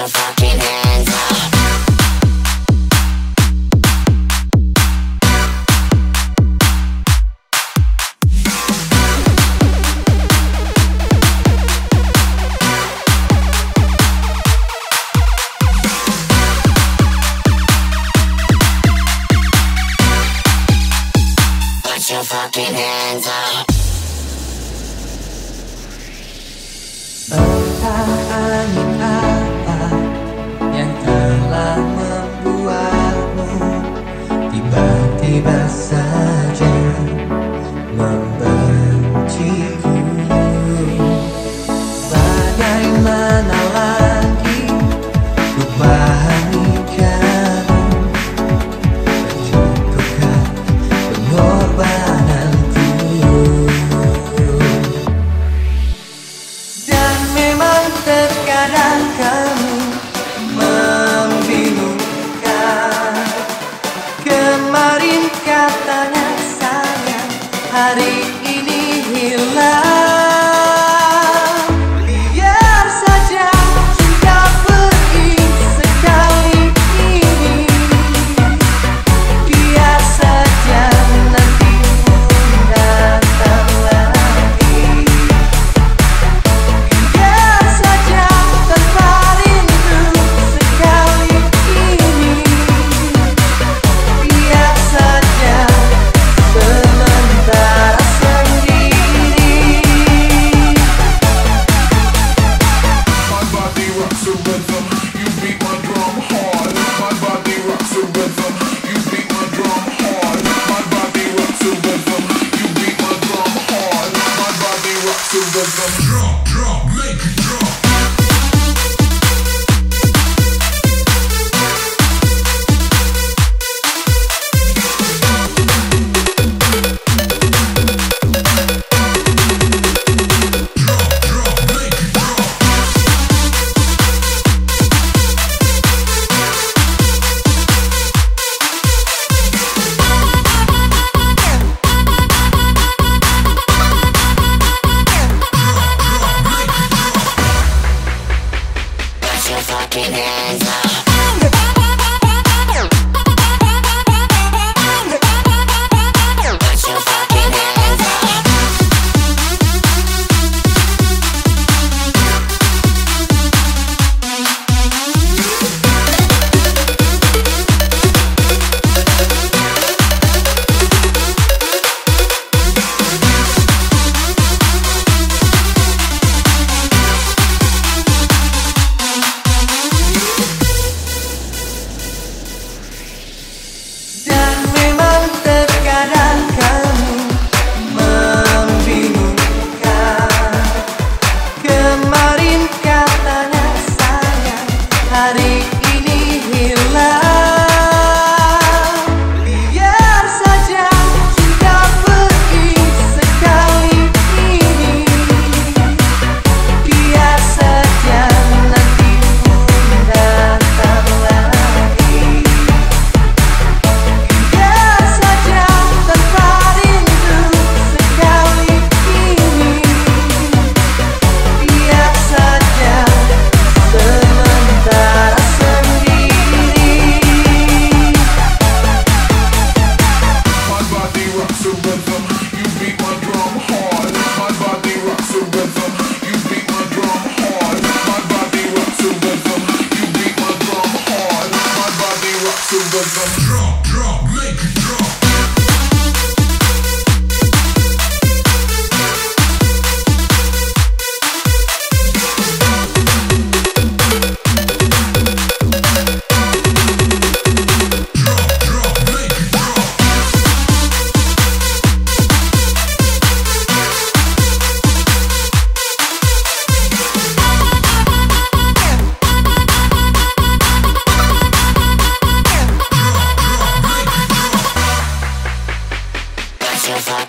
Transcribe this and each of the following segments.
your fucking hands up. Put your fucking hands up. Oh, I, I, was a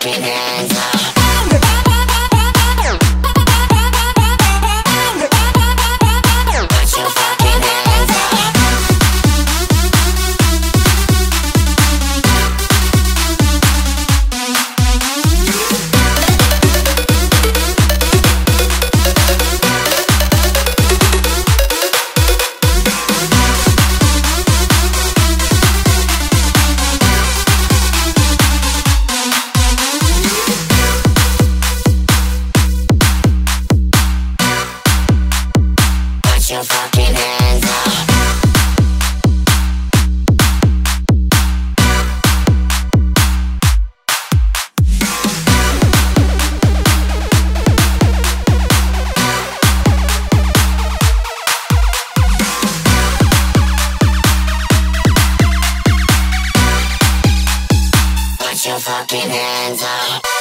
happy dance. Fucking hands up.